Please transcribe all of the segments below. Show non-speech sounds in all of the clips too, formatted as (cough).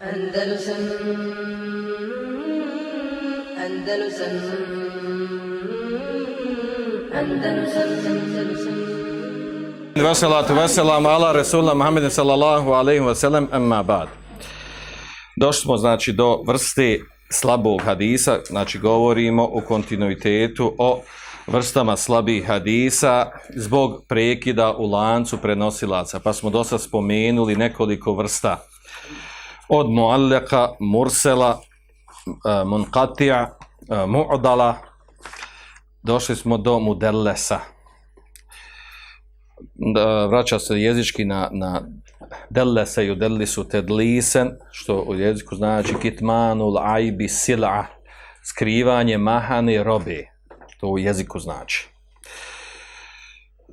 Andalusam Andalusam Andalusam Andalusam Veselatu veselam ala Rasulullah Muhammed sallallahu alaihi wa sallam amma ba'd. Došli smo znači do vrste slabog hadisa, znači govorimo u kontinuitetu o vrstama slabih hadisa zbog prekida u lancu prenosilaca. Pa smo dosta spomenuli nekoliko vrsta od muallaka, mursela, e, munqatija, e, mu'dala, došli smo do mudellesa. Vraća se jezički na, na dellese i udellisu tedlisen, što u jeziku znači kitmanul ajbi sila, skrivanje mahani robe. To u jeziku znači.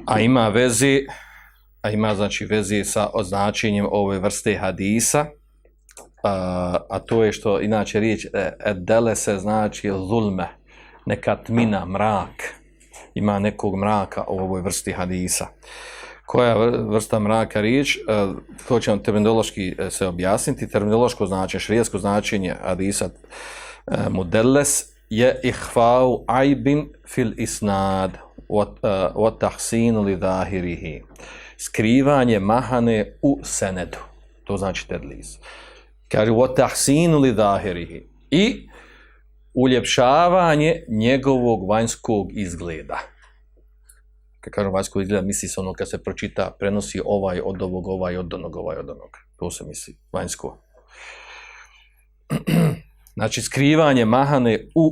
A ima vezi, a ima znači vezi sa označenjem ove vrste hadisa, a, a to je što inače riječ e, edele se znači zulme, neka tmina, mrak, ima nekog mraka u ovoj vrsti hadisa. Koja vrsta mraka riječ, e, to će vam terminološki e, se objasniti, terminološko značenje, šrijesko značenje hadisa modeles je ihfau aibin fil isnad wa tahsinu li zahirihi. Skrivanje mahane u senedu. To znači tedlis. Kaže, wa tahsinu li zahirihi. I uljepšavanje njegovog vanjskog izgleda. Kad kažem vanjskog izgleda, misli se ono kad se pročita, prenosi ovaj od ovog, ovaj od onog, ovaj od onog. To se misli, vanjsko. (clears throat) Znači, skrivanje mahane u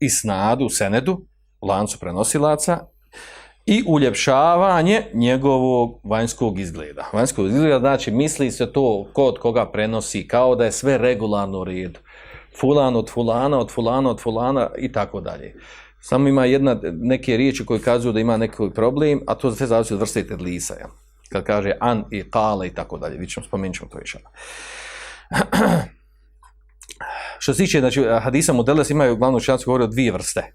isnadu, senedu, lancu prenosilaca i uljepšavanje njegovog vanjskog izgleda. Vanjskog izgleda znači misli se to kod koga prenosi kao da je sve regularno u redu. Fulan od fulana, od fulana, od fulana i tako dalje. Samo ima jedna, neke riječi koje kazuju da ima neki problem, a to sve zavisi od vrste tedlisa. Ja. Kad kaže an i kale i tako dalje. Vi ćemo spomenut ćemo to više. (clears throat) Što se tiče, znači, hadisa modeles imaju uglavnom članci govori o dvije vrste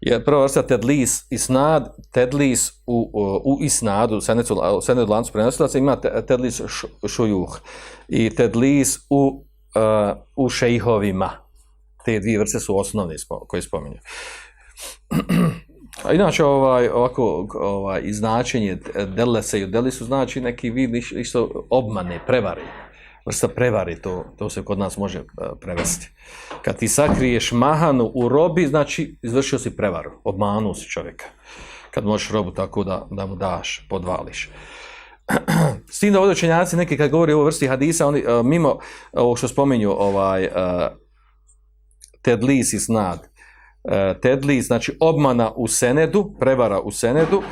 je prva vrsta tedlis isnad, tedlis u, u isnadu, senecu, senecu lancu prenosilaca, ima tedlis šujuh i tedlis u, uh, u šejhovima. Te dvije vrste su osnovne koje spominju. A inače, ovaj, ovako, ovaj, značenje delese i delisu znači neki vid isto obmane, prevare. Pa vrsta prevari, to, to se kod nas može e, prevesti. Kad ti sakriješ mahanu u robi, znači izvršio si prevaru, obmanuo si čovjeka. Kad možeš robu tako da, da mu daš, podvališ. (clears throat) S tim da ovdje učenjaci neki kad govori o vrsti hadisa, oni e, mimo ovo što spominju ovaj, e, tedlis i snad, tedli, tedlis, znači obmana u senedu, prevara u senedu,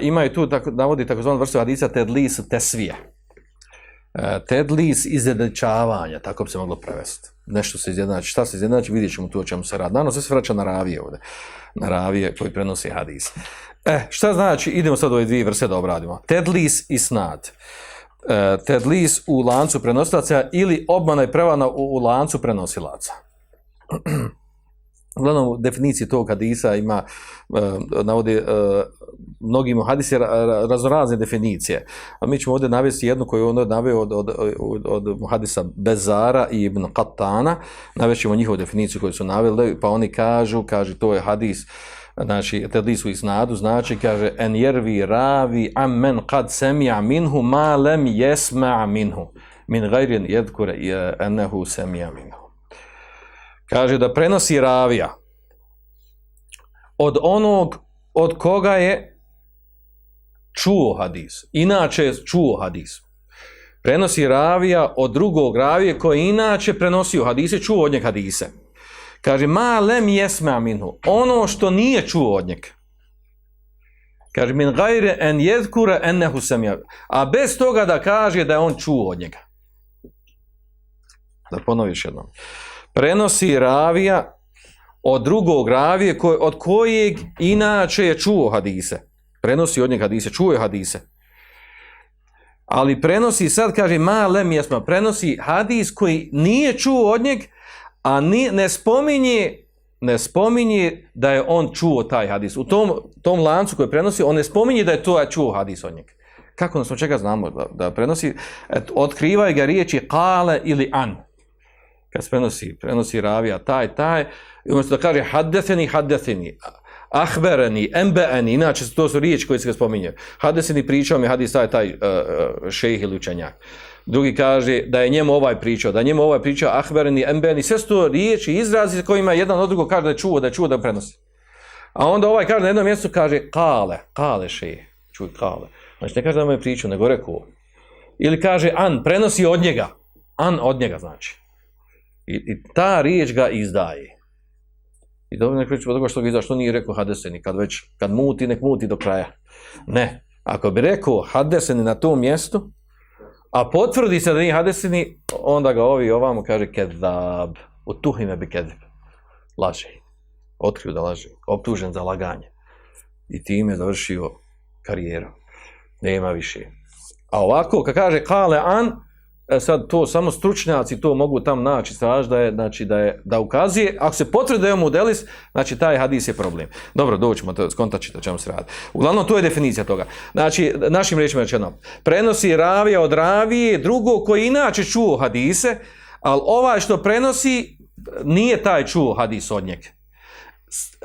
imaju tu, tako, navodi takozvanu vrstu hadisa, tedlis tesvije. E, tedlis izjednačavanja, tako bi se moglo prevesti. Nešto se izjednači. Šta se izjednači, vidjet ćemo tu o čemu se radi. Naravno, sve se vraća na ravije ovdje. Na ravije koji prenosi hadis. E, šta znači, idemo sad ove dvije vrste da obradimo. Tedlis i snad. E, tedlis u lancu prenosilaca ili obmana i prevana u, u lancu prenosilaca. (clears throat) Uglavnom, u definiciji tog hadisa ima, uh, mnogi mu hadisi raznorazne definicije. A mi ćemo ovdje navesti jednu koju on naveo od, od, od, od hadisa Bezara i Ibn Qatana. Navešćemo njihovu definiciju koju su naveli, pa oni kažu, kaže, to je hadis, znači, tedlisu iznadu, znači, kaže, en jervi ravi ammen kad semija minhu ma lem jesma minhu min gajrin jedkure eh, enehu semija minhu kaže da prenosi ravija od onog od koga je čuo hadis. Inače je čuo hadis. Prenosi ravija od drugog ravije koji inače prenosio hadise, čuo od njeg hadise. Kaže, ma lem jesme aminu. Ono što nije čuo od njeg. Kaže, min gajre en jedkure en nehu sam ja. A bez toga da kaže da je on čuo od njega. Da ponoviš jednom prenosi ravija od drugog ravije koj, od kojeg inače je čuo hadise. Prenosi od njega hadise, čuo je hadise. Ali prenosi, sad kaže, male mjesma, prenosi hadis koji nije čuo od njeg, a ni, ne spominje ne spominje da je on čuo taj hadis. U tom, tom lancu koji prenosi, on ne spominje da je to čuo hadis od njega. Kako nas od čega znamo da, da prenosi? Et, otkrivaju ga riječi kale ili an. Kad se prenosi, prenosi ravija taj, taj, i umjesto da kaže haddeseni, haddeseni, ahbereni, embeeni, inače to su riječi koje se spominje. Haddeseni pričao mi hadis taj, taj e, e, uh, šejih ili učenjak. Drugi kaže da je njemu ovaj pričao, da je njemu ovaj pričao ahbereni, embeeni, sve su to riječi, izrazi kojima jedan od drugog kaže da je čuo, da je čuo da prenosi. A onda ovaj kaže na jednom mjestu kaže kale, kale šejih, čuj kale. Znači ne kaže da mu je pričao, nego rekao. Ili kaže an, prenosi od njega. An od njega znači. I, i ta riječ ga izdaje. I dobro nek reći toga što ga izdaje, što nije rekao hadeseni, kad već, kad muti, nek muti do kraja. Ne. Ako bi rekao hadeseni na tom mjestu, a potvrdi se da nije hadeseni, onda ga ovi ovamo kaže kedab, utuhime bi kedab. Laže. Otkriju da laže. Optužen za laganje. I time je završio karijeru nema više. A ovako, kad kaže kale an, e, sad to samo stručnjaci to mogu tam naći, straž da je, znači da je, da ukazuje, ako se potvrdi da je modelis, znači taj hadis je problem. Dobro, doćemo, to skontačiti o čemu se radi. Uglavnom, to je definicija toga. Znači, našim rečima rečeno, prenosi ravija od ravije, drugo koji inače čuo hadise, ali ovaj što prenosi, nije taj čuo hadis od njega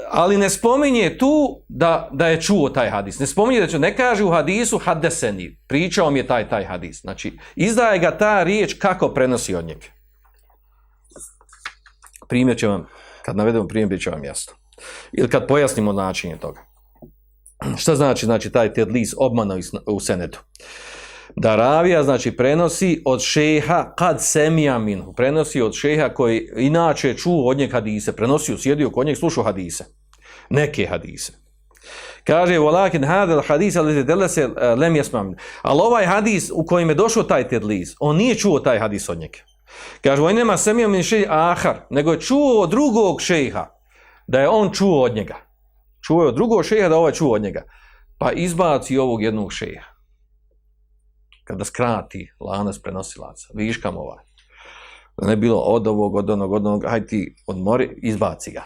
ali ne spominje tu da, da je čuo taj hadis. Ne spominje da će, ne kaže u hadisu hadeseni, pričao mi je taj taj hadis. Znači, izdaje ga ta riječ kako prenosi od njega. Primjer će vam, kad navedemo primjer, bit će vam jasno. Ili kad pojasnimo značenje toga. Šta znači, znači taj tedlis obmana u senetu? Da ravija znači prenosi od šeha kad semija minhu, prenosi od šeha koji inače čuo od njeg hadise, prenosio, sjedio kod njeg, slušao hadise, neke hadise. Kaže, walakin hadel hadis ali dele se e, lem jesmam. Ali ovaj hadis u kojem je došao taj tedliz, on nije čuo taj hadis od njega. Kaže, on nema semija min šeha ahar, nego je čuo od drugog šeha, da je on čuo od njega. Čuo je od drugog šeha da ovaj čuo od njega. Pa izbaci ovog jednog šeha kada skrati lanas prenosilaca, viškam ovaj. Da ne bilo od ovog, od onog, od onog, hajde ti odmori, izbaci ga.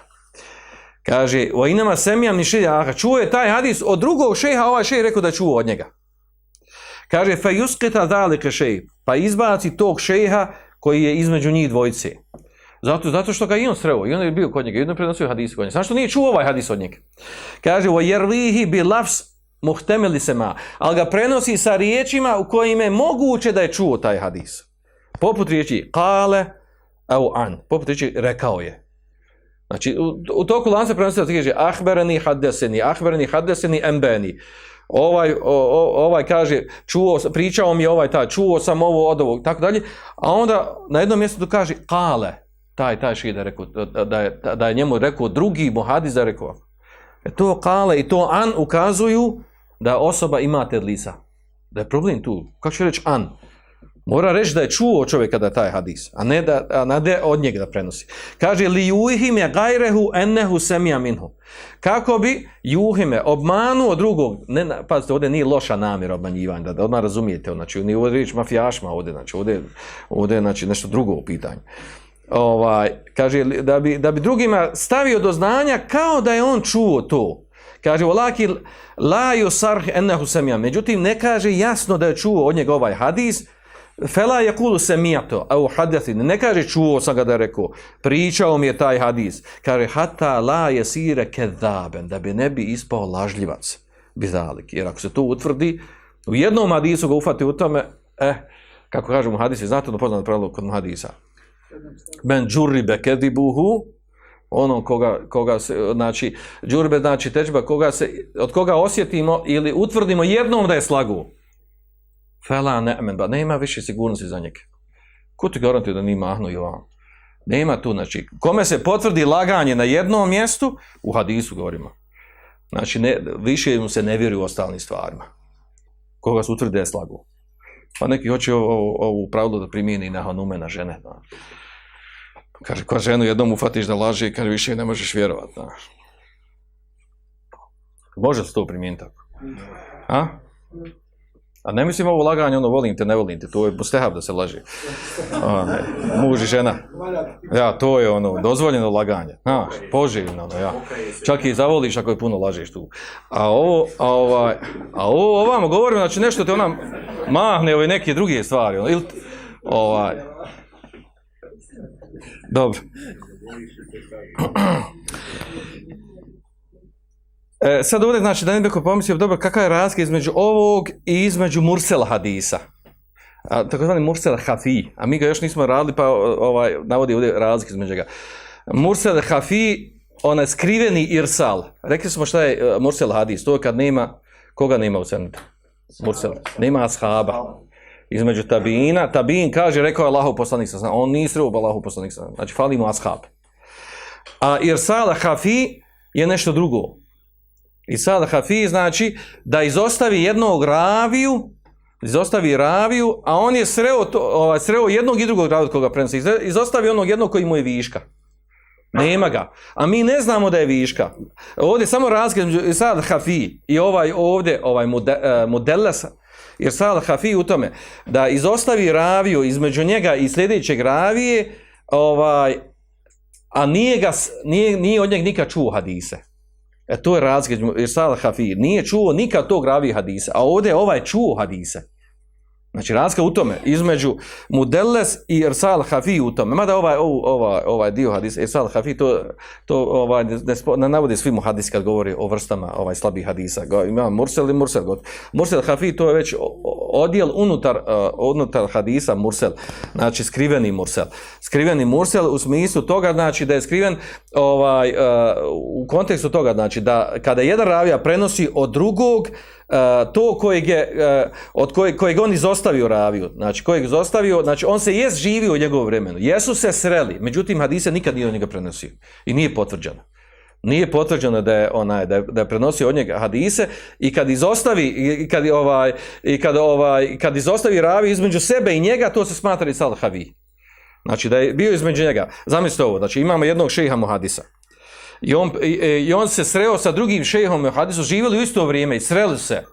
Kaže, o inama semijam ni šeha, aha, čuo je taj hadis od drugog šeha, ovaj šeha rekao da čuo od njega. Kaže, fe yuskita dalike šej, pa izbaci tog šeha koji je između njih dvojice. Zato, zato što ga i on sreo, i on je bio kod njega, i on je prenosio hadis kod njega. Znaš što nije čuo ovaj hadis od njega? Kaže, o jervihi bi lafs muhtemeli se ma, ali ga prenosi sa riječima u kojima je moguće da je čuo taj hadis. Poput riječi kale au an, poput riječi rekao je. Znači, u, u toku lanca prenosi da kaže ahbereni haddeseni, ahbereni haddeseni embeni. Ovaj, o, o, ovaj kaže, čuo, pričao mi ovaj taj, čuo sam ovo od ovog, tako dalje. A onda na jednom mjestu kaže kale, taj, taj šida rekao, da, da, je, da je njemu rekao drugi muhadis da rekao. E to kale i to an ukazuju da osoba ima tedlisa. Da je problem tu. Kako će reći an? Mora reći da je čuo čovjeka da taj hadis, a ne da, a ne od njega da prenosi. Kaže, li juhime gajrehu ennehu semija minhu. Kako bi juhime obmanuo drugog, ne, pazite, ovdje nije loša namjera obmanjivanja, da, da odmah razumijete, ono, znači, nije ovdje riječ mafijašma ovdje, znači, ovdje, ovdje znači, nešto drugo u pitanju. Ovaj, kaže, da bi, da bi drugima stavio do znanja kao da je on čuo to. Kaže, volaki la yusarh ennehu samia. Međutim, ne kaže jasno da je čuo od njega ovaj hadis. Fela je kulu semijato, a hadathin. Ne kaže čuo sam ga da je rekao, pričao mi je taj hadis. Kaže, hata la je sire kedaben, da bi ne bi ispao lažljivac. Bizalik. Jer ako se to utvrdi, u jednom hadisu ga ufati u tome, eh, kako kažemo hadisi, znate ono poznano pravilo kod hadisa. Ben džurri bekedibuhu, ono koga, koga se, znači, džurbe znači tečba, koga se, od koga osjetimo ili utvrdimo jednom da je slagu. Fela ne, men, ba, nema više sigurnosti za njega. Ko ti garantuje da nije mahnu i ovam? Nema tu, znači, kome se potvrdi laganje na jednom mjestu, u hadisu govorimo. Znači, ne, više mu se ne vjeruje u ostalnim stvarima. Koga se utvrdi da je slagu. Pa neki hoće ovu pravilo da primijeni na hanume na žene. Da. Kaže, ko ženu jednom ufatiš da laže, kaže, više ne možeš vjerovat, znaš. Može se to primijeniti tako? A? A ne mislim ovo laganje, ono, volim te, ne volim te, to je postehab da se laže. One, muž i žena. Ja, to je ono, dozvoljeno laganje. Znaš, poživno, ono, ja. Čak i zavoliš ako je puno lažeš tu. A ovo, a ovaj, a ovo ovamo govorim, znači nešto te ona mahne ove neke druge stvari, ono, ili, ovaj, dobro. E, sad ovdje, znači, da ne bi neko pomislio, dobro, kakva je razlika između ovog i između Mursela hadisa? A, tako zvani Mursel Hafi, a mi ga još nismo radili, pa ovaj, navodi ovdje razlike između ga. Mursel Hafi, onaj skriveni irsal. Rekli smo šta je e, Mursel hadis, to je kad nema, koga nema u senetu? Mursel, nema ashaba. Između tabina, tabin kaže, rekao je Allahu poslanik sa on nije sreo Allahu poslanik sa znači fali mu ashab. A irsal Hafi je nešto drugo. Irsala hafi znači da izostavi jednog raviju, izostavi raviju, a on je sreo, to, ovaj, sreo jednog i drugog raviju koga prenosi. Izostavi onog jednog koji mu je viška. Nema ga. A mi ne znamo da je viška. Ovdje samo razgled sad hafi i ovaj ovdje ovaj mode, uh, jer Sal hafi u tome da izostavi raviju između njega i sljedećeg ravije ovaj a nije, ga, nije, nije od njeg nikad čuo hadise. E to je razgled, jer Sal Hafi nije čuo nikad tog ravi hadisa, a ovdje ovaj čuo hadise. Znači razlika u tome, između Mudelles i Irsal Hafi u tome, mada ovaj, ovaj, ovaj dio hadisa, Irsal Hafi, to, to ovaj, ne, ne navodi svi mu hadis kad govori o vrstama ovaj, slabih hadisa. Ima Mursel i Mursel. God. Mursel Hafi to je već odjel unutar, uh, unutar hadisa Mursel, znači skriveni Mursel. Skriveni Mursel u smislu toga, znači da je skriven ovaj, uh, u kontekstu toga, znači da kada jedan ravija prenosi od drugog, uh, E, to kojeg je, uh, od kojeg, kojeg on izostavio raviju, znači kojeg izostavio, znači on se jes živio u njegovom vremenu, jesu se sreli, međutim hadise nikad nije od njega prenosio i nije potvrđeno. Nije potvrđeno da je onaj da je, da je prenosio od njega hadise i kad izostavi i kad ovaj i kad ovaj kad izostavi ravi između sebe i njega to se smatra sal havi. Znači da je bio između njega. Zamislite ovo, znači imamo jednog šeha muhadisa. I on, i, e, i on se sreo sa drugim šejhom u hadisu, živjeli u isto vrijeme i sreli se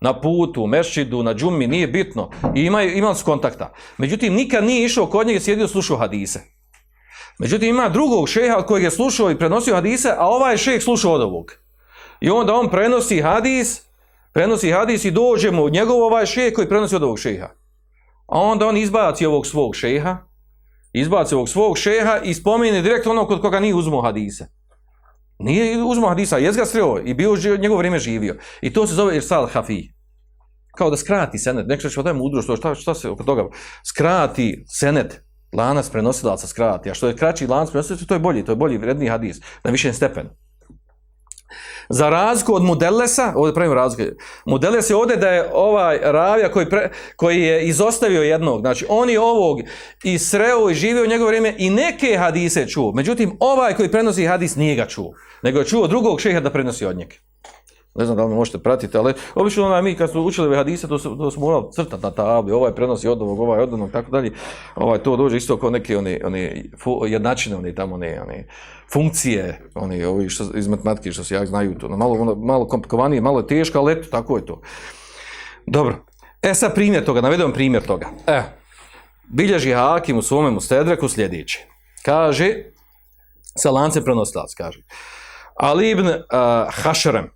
na putu, u mešćidu, na džumi, nije bitno. I imaju, imali su kontakta. Međutim, nikad nije išao kod njega, sjedio, slušao hadise. Međutim, ima drugog šeha kojeg je slušao i prenosio hadise, a ovaj šeh slušao od ovog. I onda on prenosi hadis, prenosi hadis i dođe mu njegov ovaj šeh koji prenosi od ovog šeha. A onda on izbaci ovog svog šeha, izbaci ovog svog šeha i spomeni direktno ono kod koga nije uzmo hadise. Nije uzmo hadisa, jes ga sreo i bio živ, njegovo vrijeme živio. I to se zove Irsal Hafi. Kao da skrati senet, nek što pa je mudro, što, šta, šta se oko toga, skrati senet, lanac prenosilaca skrati, a što je kraći lanac prenosilaca, to je bolji, to je bolji, vredni hadis, na višem stepenu. Za razliku od Mudelesa, ovdje pravimo razliku, Mudeles je ovdje da je ovaj ravija koji, pre, koji je izostavio jednog, znači on je ovog i sreo i živio u njegovo vrijeme i neke hadise čuo, međutim ovaj koji prenosi hadis nije ga čuo, nego je čuo drugog šeha da prenosi od njega. Ne znam da li me možete pratiti, ali obično onaj mi kad smo učili hadise, to, to smo morali crtati na tabli, ovaj prenosi od ovog, ovaj od onog, tako dalje. Ovaj, to dođe isto kao neke one, one jednačine, one tamo one, one funkcije, one, ovi što, iz matematike što se ja znaju to. Malo, ono, malo komplikovanije, malo je teško, ali eto, tako je to. Dobro. E sad primjer toga, navedem primjer toga. E, bilježi Hakim u svome mustedreku sljedeće. Kaže, sa lance prenosilac, kaže. Ali ibn uh, Hašrem,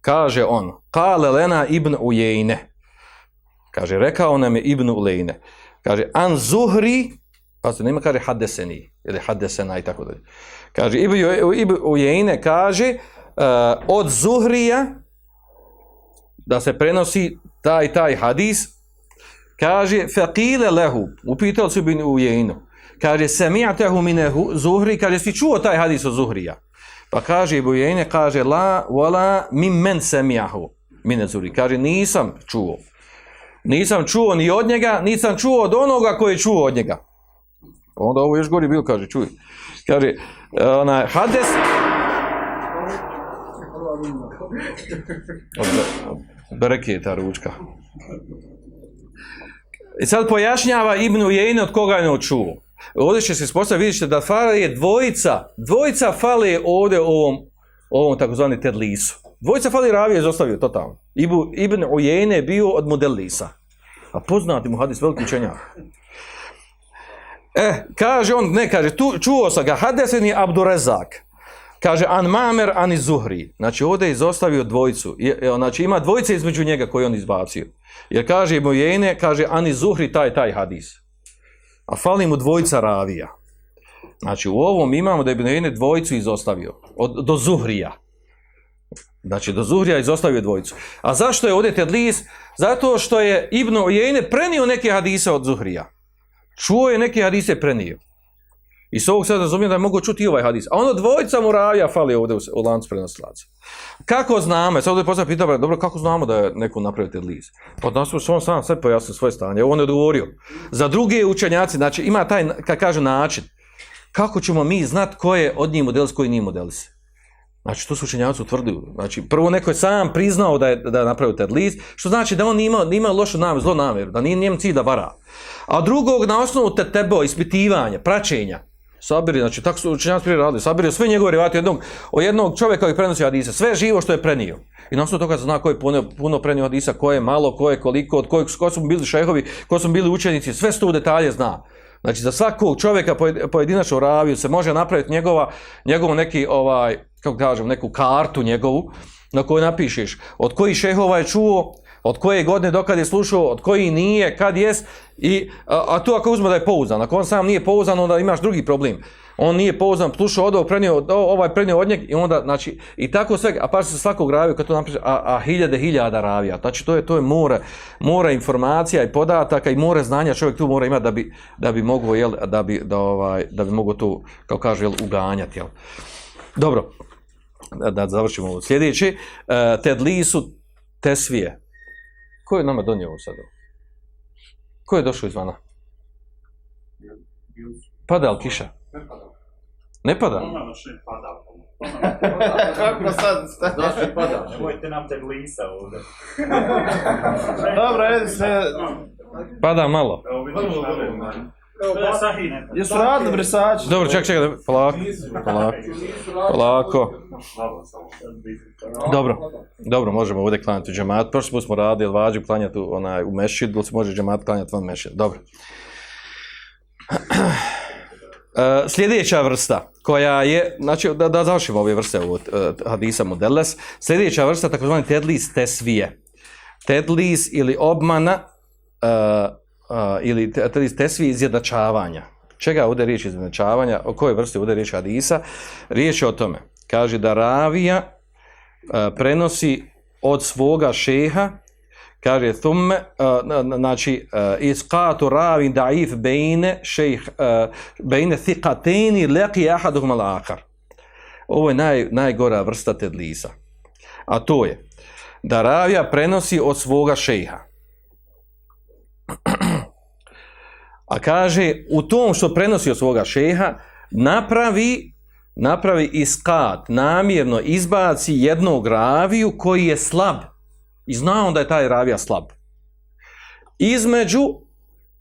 kaže on, kale lena ibn Ujejne, kaže, rekao nam je ibn Ujejne, kaže, an zuhri, pa se nema kaže hadeseni, ili hadesena i tako dalje. Kaže, ibn Ujejne kaže, uh, od zuhrija, da se prenosi taj taj hadis, kaže, faqile lehu, upitao su ibn Ujejnu, kaže, sami'atehu mine zuhri, kaže, si čuo taj hadis od zuhrija. Pa kaže Ibu kaže, la, wala, min men semijahu, mine. Kaže, nisam čuo. Nisam čuo ni od njega, nisam čuo od onoga koji je čuo od njega. Pa onda ovo još gori bil, kaže, čuj. Kaže, ona, Hades... Bereke ručka. I sad pojašnjava Ibnu Jejne od koga je čuo. Ovdje će se ispostaviti, vidite da fale je dvojica, dvojica fale ovdje u ovom, ovom takozvani tedlisu. Dvojica fali ravija izostavio totalno. Ibu, Ibn Ujene je bio od modellisa. A poznati mu hadis veliki učenjak. E, kaže on, ne kaže, tu, čuo sam ga, hadesen je Abdurezak. Kaže, an mamer, an Zuhri. Znači, ovdje je izostavio dvojicu. Je, je, znači, ima dvojice između njega koji on izbacio. Jer kaže Ibn Ujene, kaže, an Zuhri, taj, taj hadis. A fali mu dvojica ravija. Znači, u ovom imamo da je Ibn dvojicu izostavio. Od, do Zuhrija. Znači, do Zuhrija izostavio dvojicu. A zašto je ovdje Tedlis? Zato što je Ibn Ujene prenio neke hadise od Zuhrija. Čuo je neke hadise prenio. I s ovog sad razumijem da je mogu čuti i ovaj hadis. A ono dvojica muravija fali ovdje u, u lancu prenosilaca. Kako znamo, e, sad ovdje posljedno pitao, dobro, kako znamo da je neko napravio Tedlis? Pa da su on sam sve pojasnio svoje stanje. On je odgovorio. Za druge učenjaci, znači ima taj, kad kaže način, kako ćemo mi znat ko je od njih modelis, koji nije modelis? Znači, to su učenjaci utvrdili. Znači, prvo neko je sam priznao da je, da je napravio Ted List, što znači da on nije imao, nije imao lošu namjeru, zlo namjeru, da nije njem cilj da vara. A drugog, na osnovu te tebo, ispitivanja, praćenja, sabiri, znači, tako su učenjaci prije radili, sabiri sve njegove rivati jednog, o jednog čovjeka koji prenosi Hadisa, sve živo što je prenio. I na osnovu toga zna ko je puno, puno prenio Hadisa, ko je malo, ko je koliko, od kojeg, ko su bili šehovi, ko su bili učenici, sve sto u detalje zna. Znači, za svakog čovjeka pojedinačno raviju se može napraviti njegova, njegovu neki, ovaj, kako kažem, neku kartu njegovu, na kojoj napišeš od kojih šehova je čuo, od koje godine dokad je slušao, od koji nije, kad jes, i, a, a tu ako uzme da je pouzan, ako on sam nije pouzan, onda imaš drugi problem. On nije pouzan, slušao od ovog, prenio, od, ovaj prenio od njeg, i onda, znači, i tako sve, a pa se svakog ravija, kad to napiše, a, a hiljade, hiljada ravija, znači, to je, to je more, more informacija i podataka i more znanja čovjek tu mora imati da bi, da bi mogo, jel, da bi, da, ovaj, da bi mogo to, kao kaže, jel, uganjati, jel. Dobro, da, da završimo ovo sljedeći, e, uh, Ted su Tesvije. Ko je nama donio ovo sad? Ko je došao izvana? Pada li kiša? Ne pada? Kako sad? Došli pada. Nemojte nam te glisa ovdje. Dobro, ajde se... Pada malo. Evo na je sahine. Jesu radili brisači? Dobro, čekaj, čekaj, polako, polako, polako. Dobro, dobro, možemo ovdje klanjati u džemat. Prošli put smo radili, vađu klanjati u, onaj, u mešid, ili se može džemat klanjati van mešid. Dobro. Uh, (clears throat) sljedeća vrsta koja je, znači da, da završimo ove vrste ovo, uh, hadisa modeles, sljedeća vrsta takozvani tedlis tesvije. Tedlis ili obmana uh, uh, ili tedlis svi izjednačavanja. Čega ovdje riječ izjednačavanja? O kojoj vrsti ovdje riječ hadisa? Riječ je o tome. Kaže da ravija uh, prenosi od svoga šeha kaže thumme uh, znači uh, isqatu ravi da'if bejne šejh uh, bejne thiqateni laqi ahaduhum al-akhar ovo je naj, najgora vrsta tedlisa a to je da ravija prenosi od svoga šejha a kaže u tom što prenosi od svoga šeha napravi napravi iskat namjerno izbaci jednog raviju koji je slab I zna on da je taj ravija slab. Između,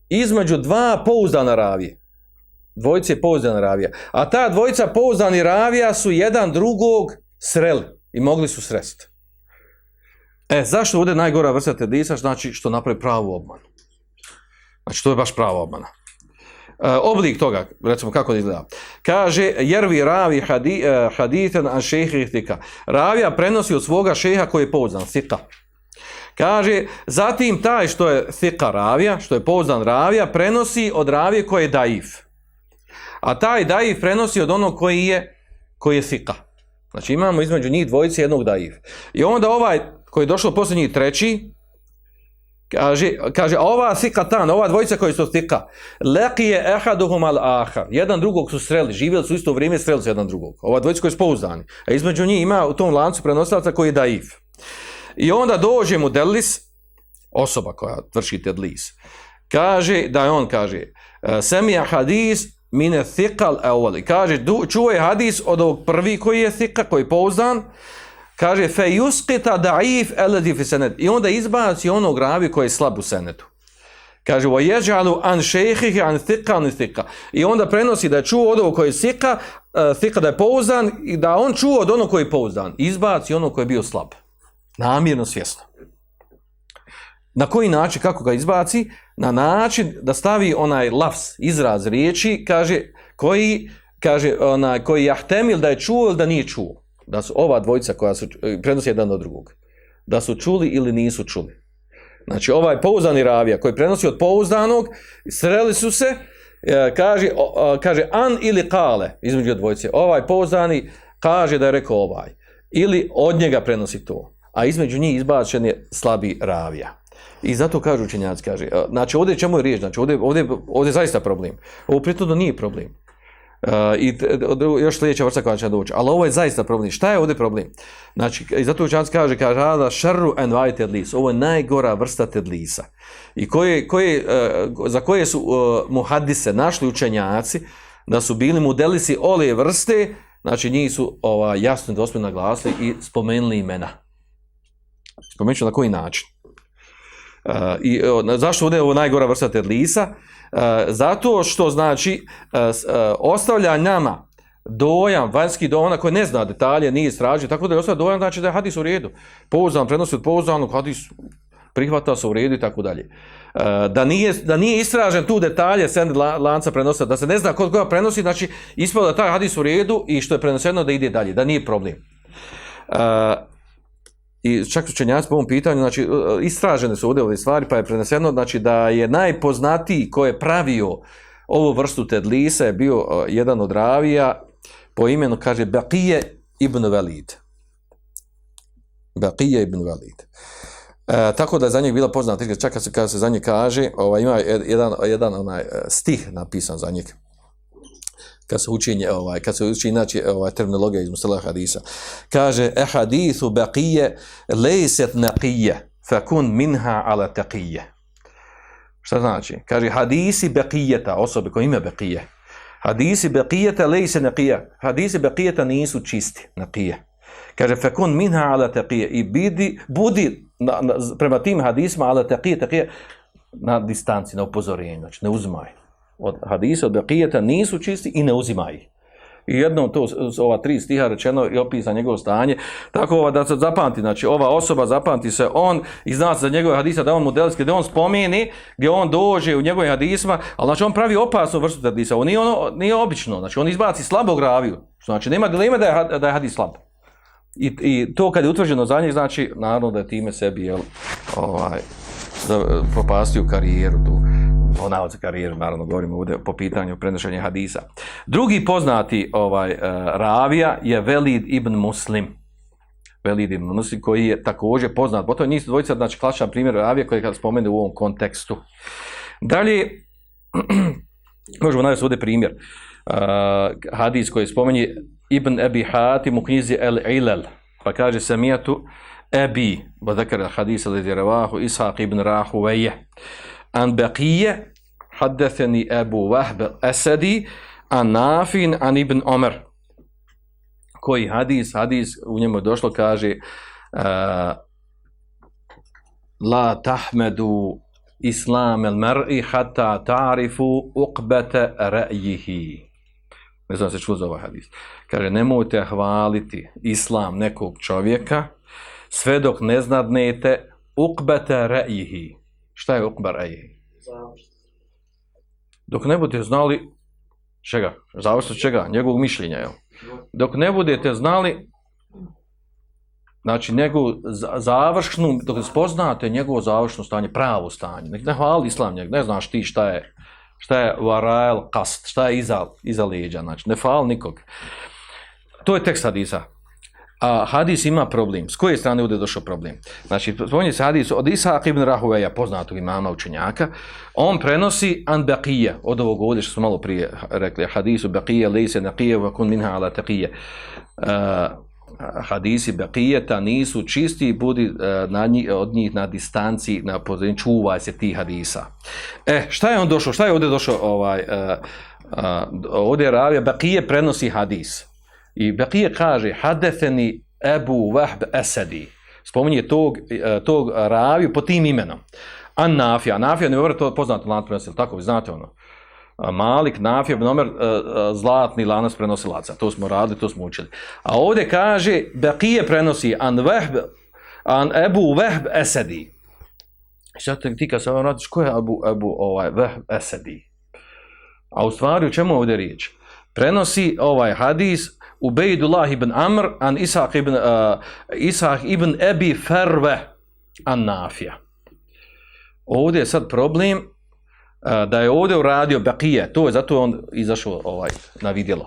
između dva pouzdana ravije. Dvojice pouzdana ravija. A ta dvojica pouzdani ravija su jedan drugog sreli. I mogli su sresti. E, zašto ovdje najgora vrsta tedisa? Znači što napravi pravu obmanu. Znači to je baš prava obmana. E, oblik toga, recimo kako da izgleda. Kaže, jervi ravi hadi, e, uh, haditen an šehi ihtika. Ravija prenosi od svoga šeha koji je pouzdan, sita. Kaže, zatim taj što je sika ravija, što je pouzdan ravija, prenosi od ravije koji je daif. A taj daif prenosi od onog koji je, koji je sika. Znači imamo između njih dvojice jednog daif. I onda ovaj koji je došao posljednji treći, kaže, kaže ova sikatan, ova dvojica koji su stika, leki je ehaduhum al ahar. Jedan drugog su sreli, živjeli su isto vrijeme, sreli su jedan drugog. Ova dvojica koji su pouzdani. A između njih ima u tom lancu prenostavca koji je daif. I onda dođe mu Delis, osoba koja vrši Tedlis, kaže, da je on kaže, e, semija hadis mine thikal evoli. Kaže, čuje hadis od ovog prvi koji je thika, koji je pouzdan, kaže, fe yuskita da'if eledi fi sanad. I onda izbaci onog ravi koji je slab u senetu. Kaže, wa yaj'alu an shaykhihi an thiqa an thiqa. I onda prenosi da je čuo od ovog koji je sika, uh, eh, thiqa da je pouzdan i da on čuo od onog koji je pouzdan. Izbaci ono koji je bio slab. Namjerno, svjesno. Na koji način, kako ga izbaci? Na način da stavi onaj lafs, izraz riječi, kaže, koji, kaže, onaj, koji jahtemil da je čuo ili da nije čuo. Da su ova dvojica koja su, e, prenosi jedan od drugog. Da su čuli ili nisu čuli. Znači, ovaj pouzdani ravija koji prenosi od pouzdanog, sreli su se, e, kaže, e, kaže an ili kale, između dvojice. Ovaj pouzdani kaže da je rekao ovaj. Ili od njega prenosi to. A između njih izbačen je slabi ravija. I zato kažu učenjaci, kaže, znači ovdje čemu je riječ, znači ovdje, ovdje, ovdje je zaista problem. Ovo prijetno nije problem. Uh, I još sljedeća vrsta koja će doći. Ali ovo je zaista problem. Šta je ovdje problem? Znači, i zato učanac kaže, kaže, da šarru en vaj tedlis. Ovo je najgora vrsta tedlisa. I koje, koje, uh, za koje su uh, muhadise našli učenjaci da su bili modelisi ove vrste, znači njih su ova, jasno i dospjeno naglasili i spomenuli imena. Spomenut na koji način. Uh, i, uh, zašto ovdje je ovo najgora vrsta terlisa? Uh, zato što znači uh, uh, ostavlja nama dojam, vanjski dojam, ona koji ne zna detalje, nije istražio, tako da je ostavlja dojam, znači da je hadis u redu. Pouzdan, prenosi od pouzdanog, hadis prihvata se u redu i tako dalje. Da nije, da nije istražen tu detalje send lanca prenosa, da se ne zna kod koga prenosi, znači ispada da taj hadis u redu i što je prenoseno da ide dalje, da nije problem. I čak učenjaci po ovom pitanju, znači, e, e, istražene su ovdje ove stvari, pa je preneseno, znači, da je najpoznatiji ko je pravio ovu vrstu tedlisa je bio uh, jedan od ravija po imenu, kaže, Baqije ibn Valid. Baqije ibn Valid. E, tako da za njeg bila poznata, čak kad se, kad se za njeg kaže, ovaj, ima jedan, jedan onaj stih napisan za njeg kad se učinje ovaj kad se uči znači ovaj terminologija iz mustalah hadisa. Kaže e hadisu baqiya laysat naqiyya fakun minha ala taqiyya. Šta znači? Kaže hadisi baqiyata osobe koje ima baqiya hadisi baqiyata laysa naqiyya. Hadisi baqiyata nisu čisti naqiyya. Kaže fakun minha ala taqiyya. I bidi budi na, na, prema tim hadisima ala taqiyya taqiyya na distanci na upozorenje znači ne uzmaj od hadisa, od Bekijeta, nisu čisti i ne uzima ih. I jednom to, ova tri stiha rečeno i opisa njegovo stanje, tako ova, da se zapamti, znači ova osoba zapamti se, on i zna se za njegove hadisa da on modelski, da on spomeni gdje on dođe u njegovim hadisma, ali znači on pravi opasnu vrstu hadisa, on nije, ono, nije obično, znači on izbaci slabog raviju, znači nema dileme da je, da je hadis slab. I, I to kad je utvrđeno za njih, znači naravno da je time sebi jel, ovaj, propastio karijeru tu ponavlja karijeru, naravno govorimo ovdje po pitanju prenošenja hadisa. Drugi poznati ovaj uh, ravija je Velid ibn Muslim. Velid ibn Muslim koji je također poznat. Potom je nisu dvojica, znači klasičan primjer ravija koji je spomenu u ovom kontekstu. Dalje, (clears throat) možemo navesti ovdje primjer. Uh, hadis koji spomeni Ibn Ebi Hatim u knjizi El Ilal. Pa kaže Samijatu Ebi, bo zekar hadisa lezi ravahu, Ishaq ibn Rahuveje an Beqije, haddathani Abu Wahb al-Asadi an Nafin, an Ibn Omer. koji hadis hadis u njemu došlo kaže uh, la tahmadu islam al-mar'i hatta ta'rifu uqbete ra'yihi. Ne znam se čuo za ovaj hadis. Kaže nemojte hvaliti islam nekog čovjeka sve dok ne znadnete uqbata ra'yihi. Šta je ra'yihi? Završi dok ne budete znali čega, zavisno čega, njegovog mišljenja, jel? Dok ne budete znali znači njegovu završnu, dok spoznate njegovo završno stanje, pravo stanje, nek ne hvali islam njeg, ne znaš ti šta je, šta je varael kast, šta je iza, iza leđa, znači ne hvali nikog. To je tekst hadisa. A hadis ima problem. S koje strane ovdje došao problem? Znači, spominje se hadis od Isaac ibn Rahuveja, poznatog imama učenjaka. On prenosi an baqija, od ovog ovdje što smo malo prije rekli, hadisu baqija, lejse naqija, vakun minha ala taqija. Uh, e, hadisi baqijeta nisu čisti, budi uh, na njih, od njih na distanci, na pozornju, čuvaj se ti hadisa. E, šta je on došao? Šta je ovdje došao? Ovaj, uh, uh, ovdje je ravija, baqije prenosi hadis. I Bekije kaže, hadefeni Ebu Vahb Esedi. Spominje tog, e, tog raviju po tim imenom. An Nafija. Nafija ne govori to poznato lanac prenosilaca, tako vi znate ono. Malik, Nafija, ibn e, e, zlatni lanac prenosilaca. To smo radili, to smo učili. A ovdje kaže, Bekije prenosi an Vahb, an Ebu Vahb Esedi. I sad ti kad se vam radiš, ko je Ebu, Ebu ovaj, Vahb Esedi? A u stvari, u čemu ovdje riječ? Prenosi ovaj hadis Ubejdullah ibn Amr an Ishaq ibn, uh, Ishaq ibn Ebi Ferve an Nafija. Ovdje je sad problem uh, da je ovdje uradio Beqije, to je zato on izašao ovaj, na vidjelo.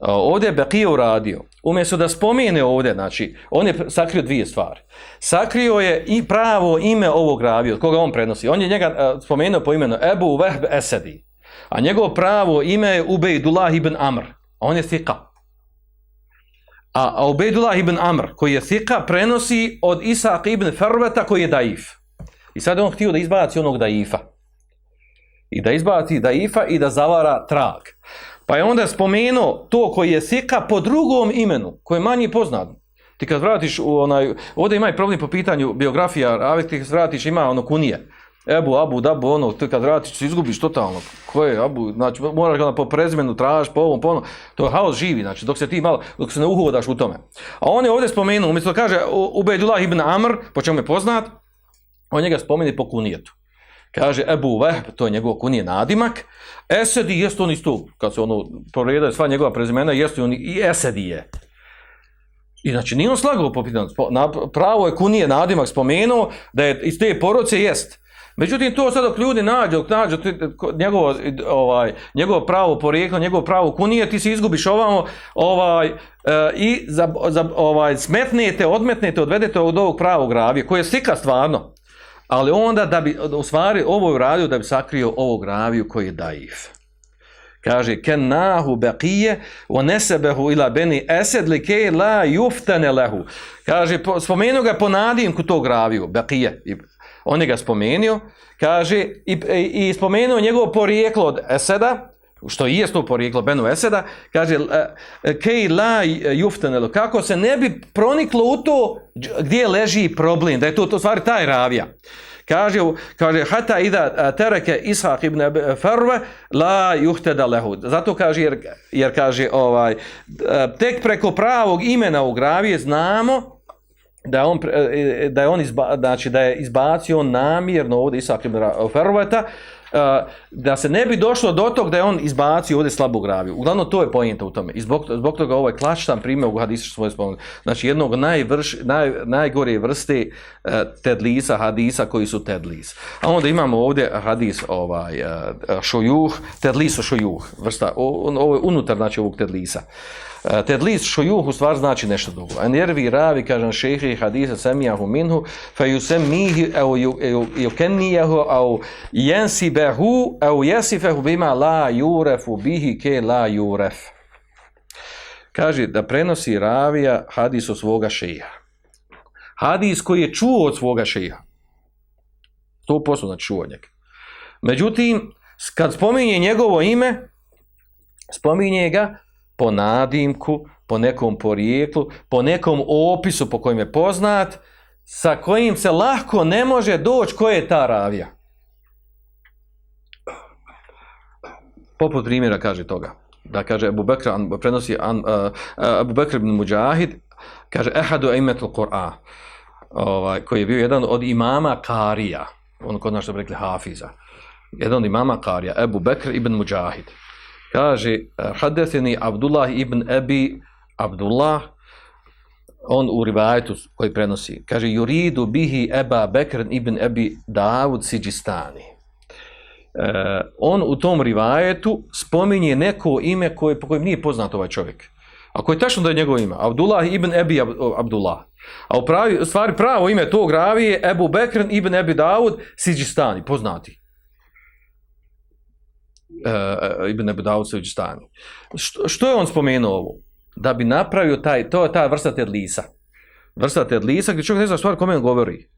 Uh, ovdje je Beqije uradio, umjesto da spomene ovdje, znači, on je sakrio dvije stvari. Sakrio je i pravo ime ovog ravija, koga on prenosi. On je njega uh, spomenuo po imenu Ebu Vehb Esedi. A njegovo pravo ime je Ubejdullah ibn Amr. A on je Sika. A, a Ubejdullah ibn Amr, koji je Thika, prenosi od Isaq ibn Ferveta, koji je Daif. I sad on htio da izbaci onog Daifa. I da izbaci Daifa i da zavara trag. Pa je onda spomenuo to koji je Thika po drugom imenu, koji je manje poznat. Ti kad vratiš u onaj, ovdje ima i problem po pitanju biografija, a ti kad vratiš ima ono kunije. Ebu, Abu, Dabu, ono, ti kad vratiš, se izgubiš totalno. Ko je Abu? Znači, moraš ga po prezimenu traži, po ovom, po onom. To je haos živi, znači, dok se ti malo, dok se ne uhodaš u tome. A on je ovdje spomenuo, umjesto da kaže Ubejdullah ibn Amr, po čemu je poznat, on njega spomeni po kunijetu. Kaže Ebu Vehb, to je njegov kunije nadimak, Esedi jest on isto, kad se ono poredaju sva njegova prezimena, jeste on i Esedi je. I znači nije on slagao po pitanju, pravo je kunije nadimak spomenuo da je iz te poroce jest. Međutim, to sad dok ljudi nađu, dok nađu njegovo, ovaj, njegovo pravo porijeklo, njegovo pravo kunije, ti se izgubiš ovamo ovaj, e, i za, za, ovaj, smetnete, odmetnete, odvedete od ovog pravog ravije, koje je slika stvarno. Ali onda, da bi, u stvari, ovo je uradio da bi sakrio ovog raviju koji je daif. Kaže, ken nahu beqije, o nesebehu ila beni esed li ke la juftane lehu. Kaže, spomenu ga po nadimku tog raviju, beqije, on je ga spomenio, kaže, i, i spomenuo njegovo porijeklo od Eseda, što i je to porijeklo Benu Eseda, kaže, e, kej la juftanelo, kako se ne bi proniklo u to gdje leži problem, da je to, to stvari taj ravija. Kaže, kaže hata ida tereke Ishaq ibn e, Farva la juhteda lehu. Zato kaže, jer, jer kaže, ovaj, e, tek preko pravog imena u gravije znamo da je on e, e, da je on izba, znači da je izbacio namjerno ovdje Isak ibn Ferveta e, da se ne bi došlo do tog da je on izbacio ovdje slabu graviju. Uglavnom to je pojenta u tome. I zbog, zbog toga ovaj klaštan primjer u hadisu svoje spomenu. Znači jednog najvrš, naj, najgore vrste uh, tedlisa, hadisa koji su tedlis. A onda imamo ovdje hadis ovaj, uh, šojuh, tedliso šojuh, vrsta, ovo je unutar znači ovog tedlisa. Uh, Eh, tedlis šujuh u stvar znači nešto drugo. En jervi ravi, kažem šehi hadisa semijahu minhu, fe yusem mihi au yukennijahu au jensibehu au jesifehu bima la jurefu bihi ke la juref. Kaže da prenosi ravija hadis od svoga šeha. Hadis koji je čuo od svoga šeha. To poslu znači čuo njega. Međutim, kad spominje njegovo ime, spominje ga po nadimku, po nekom porijeklu, po nekom opisu po kojem je poznat, sa kojim se lahko ne može doći ko je ta ravija. Poput primjera kaže toga. Da kaže Abu Bekr, prenosi uh, uh, Abu Bekr ibn Mujahid, kaže Ehadu imetul Qur'an, ovaj, koji je bio jedan od imama Karija, ono kod nas što bi rekli Hafiza. Jedan od imama Karija, Abu Bekr ibn Mujahid kaže eh, hadeseni Abdullah ibn Abi Abdullah on u rivajetu koji prenosi. Kaže juridu bihi Eba Bekr ibn Abi Daud Sijistani. E, on u tom rivajetu spominje neko ime koje, po kojem nije poznat ovaj čovjek. Ako je tačno da je njegovo ime? Abdullah ibn Abi Abdullah. A u pravi, stvari pravo ime tog ravije Ebu Bekr ibn Abi Daud Sijistani poznati uh, Ibn Abu se stani. Što, što je on spomenuo ovo? Da bi napravio taj, to je ta vrsta tedlisa. Vrsta tedlisa gdje čovjek ne zna stvar kome on govori.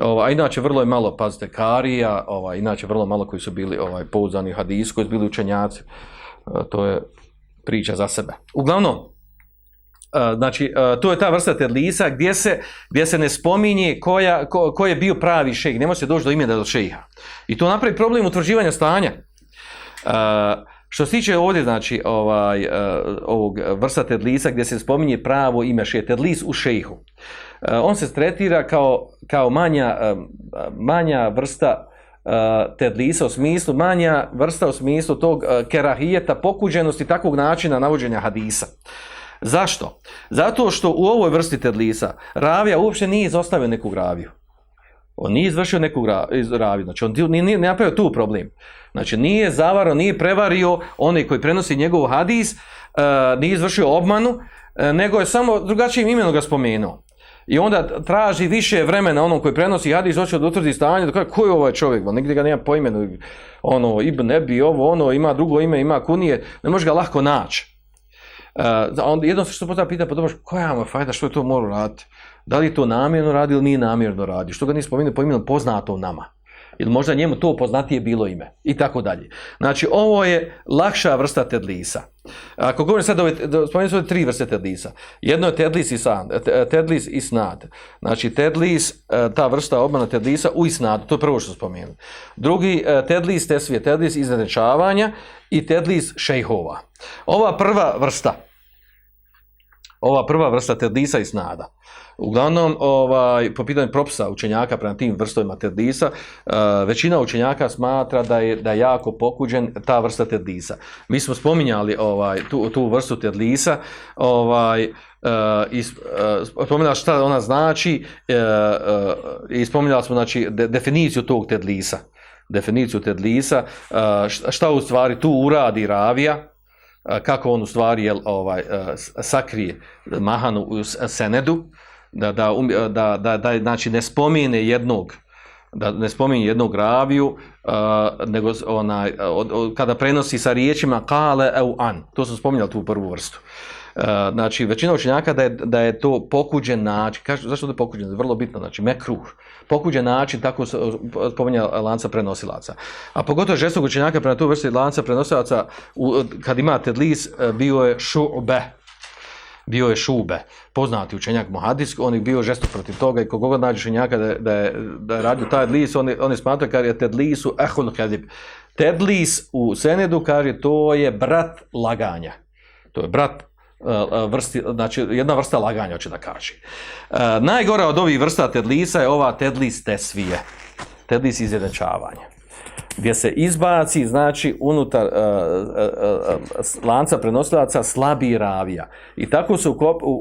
Ova, a inače vrlo je malo, pazite, karija, ovaj, inače vrlo malo koji su bili ovaj, pouzdani hadis, koji su bili učenjaci. Uh, to je priča za sebe. Uglavnom, Uh, znači, uh, to je ta vrsta tedlisa gdje se, gdje se ne spominje koja, ko, ko je bio pravi šejh, ne može se doći do imena do šejha. I to napravi problem utvrđivanja stanja. Što se tiče ovdje, znači, ovaj, uh, ovog vrsta tedlisa gdje se spominje pravo ime šejha, tedlis u šejhu. Uh, e, on se tretira kao, kao manja, uh, manja vrsta uh, tedlisa u smislu, manja vrsta u smislu tog uh, kerahijeta, pokuđenosti takvog načina navođenja hadisa. Zašto? Zato što u ovoj vrsti tedlisa ravija uopće nije izostavio neku raviju. On nije izvršio neku ravi, Znači, on nije, nije napravio tu problem. Znači, nije zavaro, nije prevario onaj koji prenosi njegov hadis, uh, nije izvršio obmanu, uh, nego je samo drugačijim imenom ga spomenuo. I onda traži više vremena onom koji prenosi hadis, hoće da utvrdi stanje, da kaže, ko je ovaj čovjek, bo nigdje ga nema po imenu, ono, Ibn Ebi, ovo, ono, ima drugo ime, ima kunije, ne može ga lahko naći. Uh, onda jedno što postavlja pita, pa dobro, koja mu je fajda, što je to mora raditi? Da li to namjerno radi ili nije namjerno radi? Što ga nije spomenuo po imenu poznato nama? Ili možda njemu to poznatije bilo ime? I tako dalje. Znači, ovo je lakša vrsta tedlisa. Ako govorim sad, spomenuo su tri vrste tedlisa. Jedno je tedlis i san, e, e, tedlis i snad. Znači, tedlis, e, ta vrsta obmana tedlisa u isnadu, to je prvo što spomenuo. Drugi, tedlis tesvije, tedlis iznadečavanja i tedlis šejhova. Ova prva vrsta, ova prva vrsta terdisa i snada. Uglavnom, ovaj, po pitanju propisa učenjaka prema tim vrstovima terdisa, eh, većina učenjaka smatra da je da je jako pokuđen ta vrsta terdisa. Mi smo spominjali ovaj, tu, tu vrstu terdisa, ovaj, uh, i uh, eh, spominjala šta ona znači uh, uh, i spominjali smo znači, de, definiciju tog tedlisa. Definiciju tedlisa, uh, šta u stvari tu uradi ravija, kako on u stvari jel, ovaj, sakrije mahanu u senedu, da, da, da, da, da znači ne spomine jednog da ne spominje jednog raviju uh, nego onaj od, od, kada prenosi sa riječima kale au an. To sam spominjali tu prvu vrstu. uh, Eh, znači većina učenjaka da je, da je to pokuđen način. Kaže zašto da je pokuđen? Vrlo bitno znači mekruh. Pokuđen način tako eh, spominja lanca prenosilaca. A pogotovo žestog učenjaka prema tu vrsti lanca prenosilaca u, kad imate lis eh, bio je šu'be. Bio je šube, poznati učenjak Mohadis, on je bio žesto protiv toga i kogoga nađe učenjaka da, da, je, da je radio taj Tedlis, on je, on je smatrao kad je tedlisu ehul hadib. Tedlis u Senedu kaže to je brat laganja. To je brat E, e, vrsti, znači jedna vrsta laganja, hoće da kaže. Najgore najgora od ovih vrsta tedlisa je ova tedlis tesvije. Tedlis izjedečavanja gdje se izbaci, znači, unutar uh, uh, uh, lanca prenosilaca slabi ravija. I tako se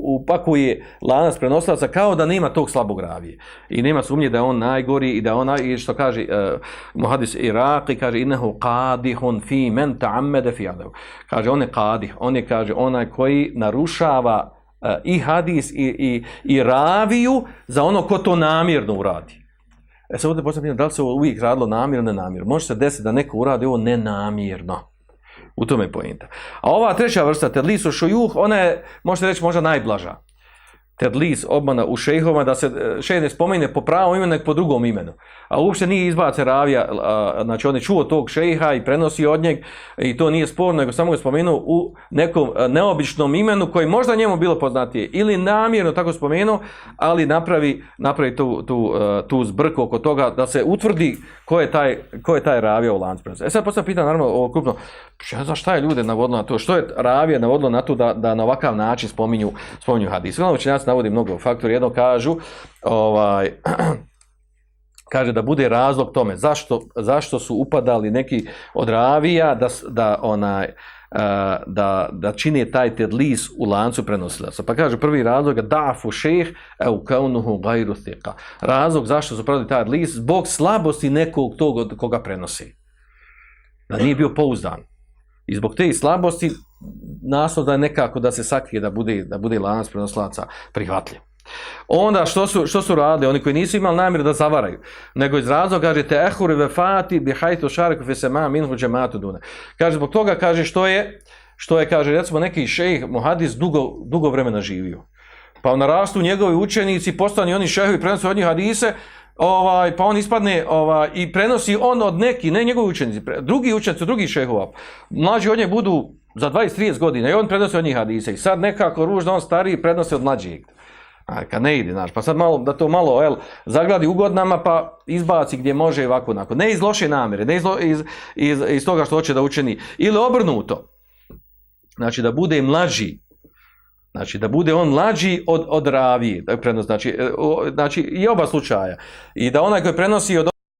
upakuje lanac prenosilaca kao da nema tog slabog ravije. I nema sumnje da je on najgori i da ona, i što kaže e, uh, Muhadis Iraqi, kaže, innehu qadihun fi men ta'ammede fi adevu. Kaže, on je qadih, on je, kaže, onaj koji narušava uh, i hadis i, i, i raviju za ono ko to namjerno uradi. E sad ovdje postavljamo da li se ovo uvijek radilo namjerno, nenamjerno. Može se desiti da neko uradi ovo nenamjerno. U tome je pojenta. A ova treća vrsta, tedlisu šujuh, ona je, možete reći, možda najblaža tedlis, obmana u šejhova, da se e, šejh ne spomene po pravom imenu, nek po drugom imenu. A uopšte nije izbace ravija, a, znači on je čuo tog šejha i prenosi od njeg i to nije sporno, nego samo ga spomenuo u nekom e, neobičnom imenu koji možda njemu bilo poznatije ili namjerno tako spomenuo, ali napravi, napravi tu, tu, e, tu zbrku oko toga da se utvrdi ko je taj, ko je taj ravija u lancu prenosa. E sad postavljam pitanje, naravno, ovo krupno, za šta je ljude navodilo na to? Što je ravija navodilo na to da, da na ovakav način spominju, spominju hadis? Sve navodi mnogo faktora. Jedno kažu, ovaj, (clears throat) kaže da bude razlog tome zašto, zašto su upadali neki od ravija da, da onaj e, da, da čini taj tedlis u lancu prenosilaca. Pa kaže prvi razlog da fu šeh e, u kaunuhu gajru thika. Razlog zašto su pravili taj tedlis zbog slabosti nekog tog od koga prenosi. Da nije bio pouzdan. I zbog te slabosti naslov da nekako da se sakrije da bude, da bude lanac prenoslaca prihvatljiv. Onda što su, što su radili? Oni koji nisu imali namjeru da zavaraju, nego iz razloga kaže te ehuri vefati bi hajtu šariku fe sama minhu džematu dune. Kaže, zbog toga kaže što je, što je, kaže, recimo neki šejh Muhadis dugo, dugo vremena živio. Pa narastu njegovi učenici, postani oni šehovi, prenosu od njih hadise, ovaj, pa on ispadne ovaj, i prenosi on od neki, ne njegovi učenici, drugi učenici, drugi šehova. Mlađi od nje budu za 20-30 godina i on prenosi od njih hadise i sad nekako ružno on stariji prenosi od mlađih. A kad ne ide, znaš, pa sad malo, da to malo, el, zagladi ugodnama, pa izbaci gdje može i ovako, onako. Ne iz loše namjere, ne iz, iz, iz, iz toga što hoće da učini. Ili obrnuto. Znači, da bude mlađi. Znači, da bude on mlađi od, od ravije. Da znači, e, o- znači, i oba slučaja. I da onaj koji prenosi od